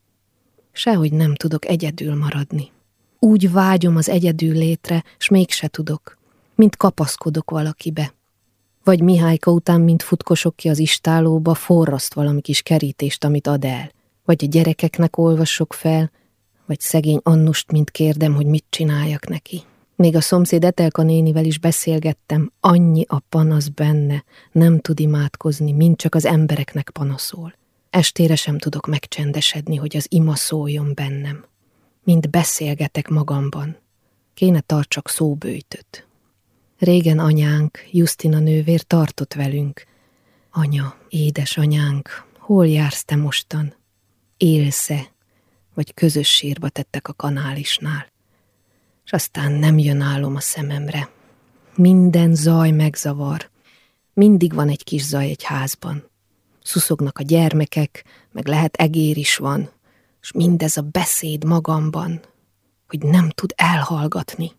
Sehogy nem tudok egyedül maradni. Úgy vágyom az egyedül létre, s mégse tudok, mint kapaszkodok valakibe. Vagy Mihályka után, mint futkosok ki az istálóba, forraszt valami kis kerítést, amit ad el. Vagy a gyerekeknek olvasok fel, vagy szegény Annust, mint kérdem, hogy mit csináljak neki. Még a szomszéd Etelka nénivel is beszélgettem, annyi a panasz benne, nem tud imádkozni, mint csak az embereknek panaszol. Estére sem tudok megcsendesedni, hogy az ima szóljon bennem. Mind beszélgetek magamban. Kéne tartsak szóbőjtöt. Régen anyánk, Justina nővér tartott velünk. Anya, édes anyánk, hol jársz te mostan? Élsze, vagy közös sírba tettek a kanálisnál és aztán nem jön álom a szememre. Minden zaj megzavar. Mindig van egy kis zaj egy házban. Szuszognak a gyermekek, meg lehet egér is van, és mindez a beszéd magamban, hogy nem tud elhallgatni.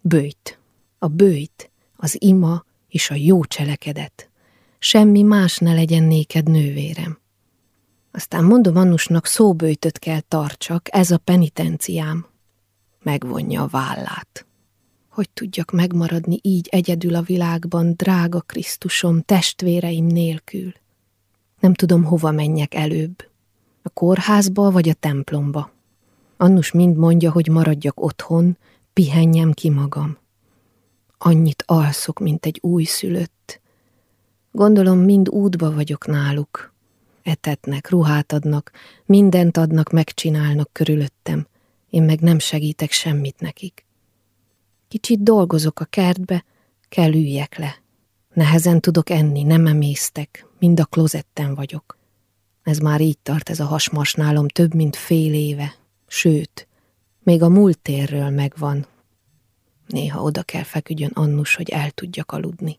Bőjt, a bőjt, az ima és a jó cselekedet. Semmi más ne legyen néked nővérem. Aztán mondom Annusnak, szóbőjtöt kell tartsak, ez a penitenciám megvonja a vállát. Hogy tudjak megmaradni így egyedül a világban, drága Krisztusom, testvéreim nélkül? Nem tudom, hova menjek előbb. A kórházba vagy a templomba. Annus mind mondja, hogy maradjak otthon, pihenjem ki magam. Annyit alszok, mint egy újszülött. Gondolom, mind útba vagyok náluk. Etetnek, ruhát adnak, mindent adnak, megcsinálnak körülöttem – én meg nem segítek semmit nekik. Kicsit dolgozok a kertbe, kell üljek le. Nehezen tudok enni, nem emésztek, mind a klozetten vagyok. Ez már így tart ez a hasmas nálom több mint fél éve, sőt, még a múlt térről megvan. Néha oda kell feküdjön Annus, hogy el tudjak aludni.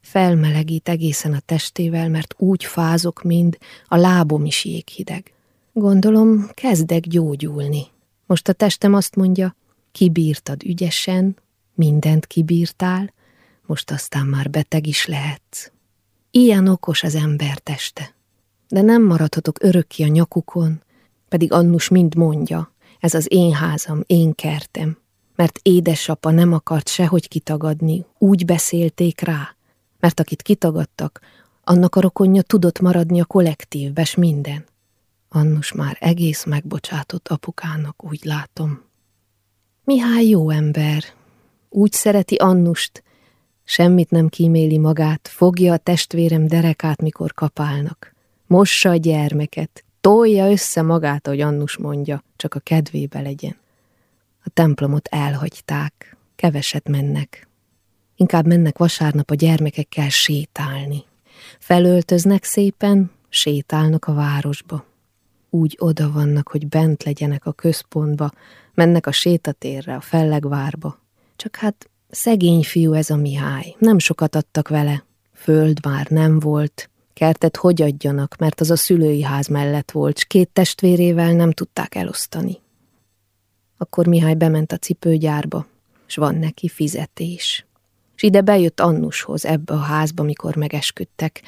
Felmelegít egészen a testével, mert úgy fázok mind, a lábom is jéghideg. Gondolom, kezdek gyógyulni. Most a testem azt mondja, kibírtad ügyesen, mindent kibírtál, most aztán már beteg is lehetsz. Ilyen okos az ember teste. De nem maradhatok örökké a nyakukon, pedig Annus mind mondja, ez az én házam, én kertem, mert édesapa nem akart sehogy kitagadni, úgy beszélték rá, mert akit kitagadtak, annak a rokonja tudott maradni a kollektívbe, s minden. Annus már egész megbocsátott apukának, úgy látom. Mihály jó ember, úgy szereti Annust, semmit nem kíméli magát, fogja a testvérem derekát, mikor kapálnak. Mossa a gyermeket, tolja össze magát, ahogy Annus mondja, csak a kedvébe legyen. A templomot elhagyták, keveset mennek. Inkább mennek vasárnap a gyermekekkel sétálni. Felöltöznek szépen, sétálnak a városba úgy oda vannak, hogy bent legyenek a központba, mennek a sétatérre, a fellegvárba. Csak hát szegény fiú ez a Mihály, nem sokat adtak vele. Föld már nem volt, kertet hogy adjanak, mert az a szülői ház mellett volt, s két testvérével nem tudták elosztani. Akkor Mihály bement a cipőgyárba, s van neki fizetés. És ide bejött Annushoz, ebbe a házba, mikor megesküdtek,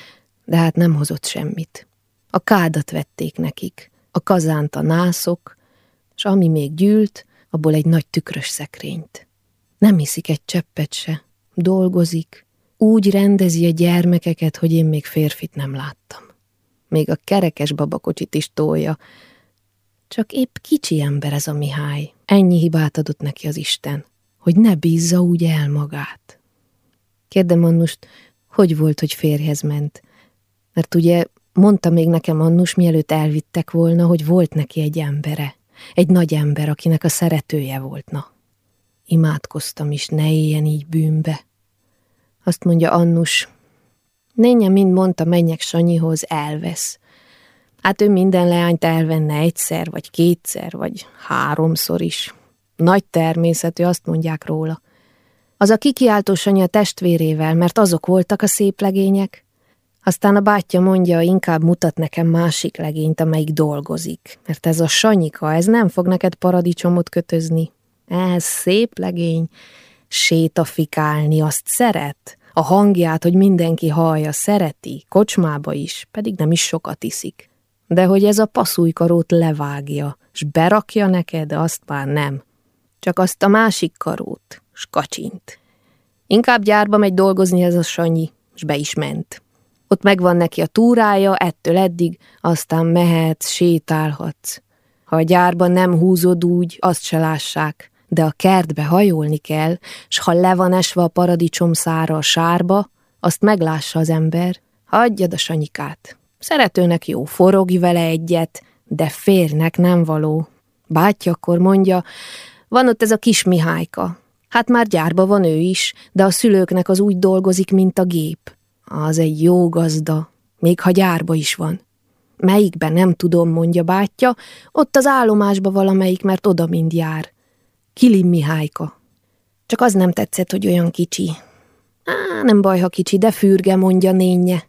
de hát nem hozott semmit. A kádat vették nekik, a kazánt a nászok, és ami még gyűlt, abból egy nagy tükrös szekrényt. Nem hiszik egy cseppet se, dolgozik, úgy rendezi a gyermekeket, hogy én még férfit nem láttam. Még a kerekes babakocsit is tolja. Csak épp kicsi ember ez a Mihály. Ennyi hibát adott neki az Isten, hogy ne bízza úgy el magát. Kérdem Annust, hogy volt, hogy férjhez ment? Mert ugye Mondta még nekem Annus, mielőtt elvittek volna, hogy volt neki egy embere, egy nagy ember, akinek a szeretője voltna. Imádkoztam is, ne éljen így bűnbe. Azt mondja Annus, Nénye mind mondta, menjek Sanyihoz, elvesz. Hát ő minden leányt elvenne egyszer, vagy kétszer, vagy háromszor is. Nagy természetű, azt mondják róla. Az a kikiáltó Sanyi a testvérével, mert azok voltak a szép legények. Aztán a bátyja mondja, inkább mutat nekem másik legényt, amelyik dolgozik, mert ez a Sanyika, ez nem fog neked paradicsomot kötözni. Ez szép legény, sétafikálni, azt szeret. A hangját, hogy mindenki hallja, szereti, kocsmába is, pedig nem is sokat iszik. De hogy ez a passzújkarót levágja, s berakja neked, azt már nem. Csak azt a másik karót, s kacsint. Inkább gyárba megy dolgozni ez a Sanyi, s be is ment. Ott megvan neki a túrája, ettől eddig, aztán mehetsz, sétálhatsz. Ha a gyárban nem húzod úgy, azt se lássák, de a kertbe hajolni kell, s ha le van esve a paradicsom szára a sárba, azt meglássa az ember, hagyjad a sanyikát. Szeretőnek jó, forogj vele egyet, de férnek nem való. Bátya akkor mondja, van ott ez a kis Mihályka. Hát már gyárba van ő is, de a szülőknek az úgy dolgozik, mint a gép. Az egy jó gazda, még ha gyárba is van. Melyikben nem tudom, mondja bátyja, ott az állomásba valamelyik, mert oda mind jár. Kilim Mihályka. Csak az nem tetszett, hogy olyan kicsi. Á, nem baj, ha kicsi, de fürge, mondja nénye.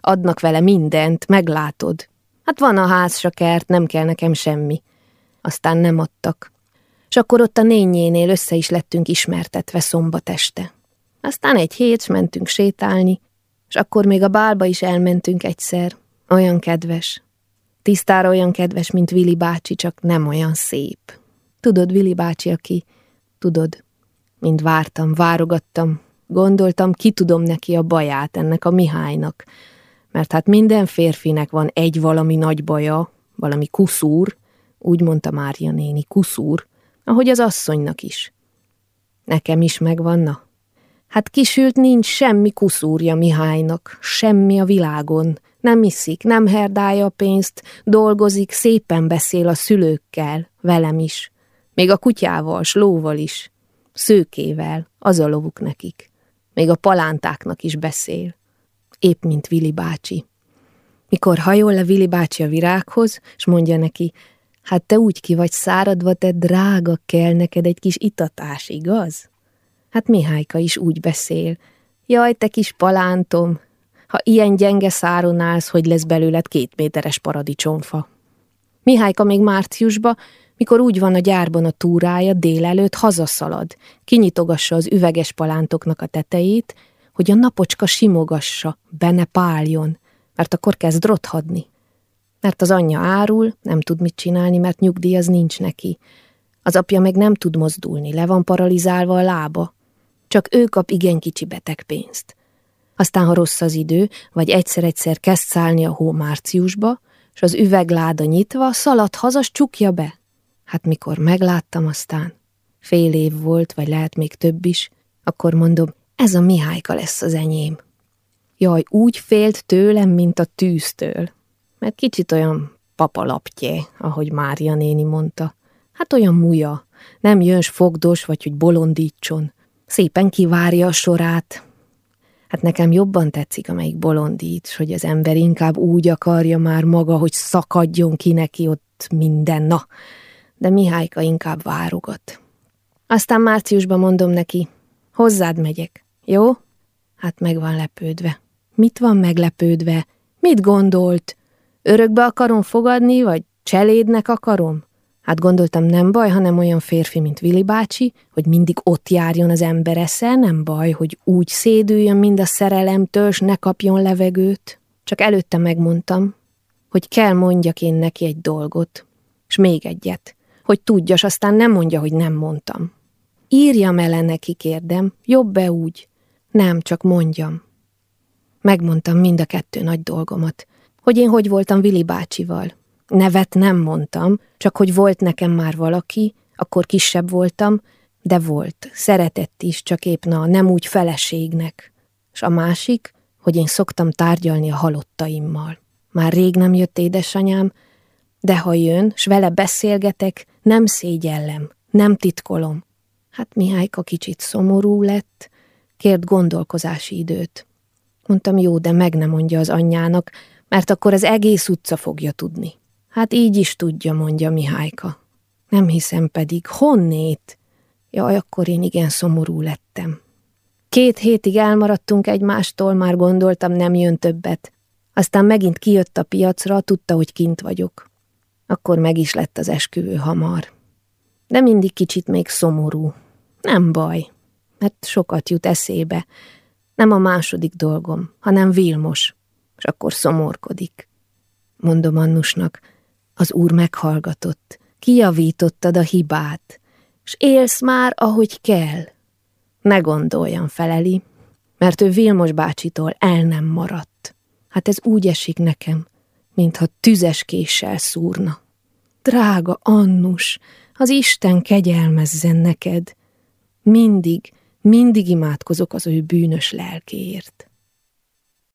Adnak vele mindent, meglátod. Hát van a ház, kert, nem kell nekem semmi. Aztán nem adtak. És akkor ott a nényénél össze is lettünk ismertetve szombat este. Aztán egy hét, mentünk sétálni, és akkor még a bálba is elmentünk egyszer. Olyan kedves. Tisztára olyan kedves, mint Vili bácsi, csak nem olyan szép. Tudod, Vili bácsi, aki... Tudod, mind vártam, várogattam, gondoltam, ki tudom neki a baját ennek a Mihálynak, mert hát minden férfinek van egy valami nagy baja, valami kuszúr, úgy mondta Mária néni, kuszúr, ahogy az asszonynak is. Nekem is megvanna. Hát kisült nincs semmi kuszúrja Mihálynak, semmi a világon. Nem iszik, nem herdálja a pénzt, dolgozik, szépen beszél a szülőkkel, velem is. Még a kutyával, slóval is. Szőkével, az a lovuk nekik. Még a palántáknak is beszél. Épp, mint Vili bácsi. Mikor hajol le Vili bácsi a virághoz, és mondja neki, hát te úgy ki vagy száradva, te drága kell neked egy kis itatás, igaz? Hát Mihályka is úgy beszél. Jaj, te kis palántom, ha ilyen gyenge száron állsz, hogy lesz belőled két méteres paradicsomfa. Mihályka még márciusba, mikor úgy van a gyárban a túrája, délelőtt hazaszalad, kinyitogassa az üveges palántoknak a tetejét, hogy a napocska simogassa, benne páljon, mert akkor kezd rothadni. Mert az anyja árul, nem tud mit csinálni, mert nyugdíj az nincs neki. Az apja meg nem tud mozdulni, le van paralizálva a lába. Csak ő kap igen kicsi betegpénzt. Aztán, ha rossz az idő, vagy egyszer-egyszer kezd szállni a hó márciusba, és az üvegláda nyitva, szalad hazas csukja be. Hát mikor megláttam aztán, fél év volt, vagy lehet még több is, akkor mondom, ez a Mihályka lesz az enyém. Jaj, úgy félt tőlem, mint a tűztől, mert kicsit olyan papalaptje, ahogy Mária néni mondta. Hát olyan muja, nem jöns fogdos, vagy hogy bolondítson. Szépen kivárja a sorát. Hát nekem jobban tetszik, amelyik bolondít, hogy az ember inkább úgy akarja már maga, hogy szakadjon ki neki ott minden, na. De Mihályka inkább várogat. Aztán márciusban mondom neki, hozzád megyek, jó? Hát meg van lepődve. Mit van meglepődve? Mit gondolt? Örökbe akarom fogadni, vagy cselédnek akarom? Hát gondoltam, nem baj, hanem olyan férfi, mint Vili bácsi, hogy mindig ott járjon az ember esze, nem baj, hogy úgy szédüljön mind a szerelemtől, s ne kapjon levegőt. Csak előtte megmondtam, hogy kell mondjak én neki egy dolgot, és még egyet, hogy tudjas, aztán nem mondja, hogy nem mondtam. Írjam ele neki, kérdem, jobb-e úgy? Nem, csak mondjam. Megmondtam mind a kettő nagy dolgomat, hogy én hogy voltam Vili bácsival, Nevet nem mondtam, csak hogy volt nekem már valaki, akkor kisebb voltam, de volt, szeretett is, csak épp na, nem úgy feleségnek. És a másik, hogy én szoktam tárgyalni a halottaimmal. Már rég nem jött édesanyám, de ha jön, s vele beszélgetek, nem szégyellem, nem titkolom. Hát Mihályka kicsit szomorú lett, kért gondolkozási időt. Mondtam, jó, de meg nem mondja az anyjának, mert akkor az egész utca fogja tudni. Hát így is tudja, mondja Mihályka. Nem hiszem pedig, honnét? Jaj, akkor én igen szomorú lettem. Két hétig elmaradtunk egymástól, már gondoltam, nem jön többet, Aztán megint kijött a piacra, tudta, hogy kint vagyok. Akkor meg is lett az esküvő hamar. De mindig kicsit még szomorú. Nem baj, mert sokat jut eszébe. Nem a második dolgom, hanem Vilmos, és akkor szomorkodik. Mondom Annusnak, az úr meghallgatott, kijavítottad a hibát, és élsz már, ahogy kell. Ne gondoljan, feleli, mert ő Vilmos bácsitól el nem maradt. Hát ez úgy esik nekem, mintha tüzes késsel szúrna. Drága Annus, az Isten kegyelmezzen neked. Mindig, mindig imádkozok az ő bűnös lelkéért.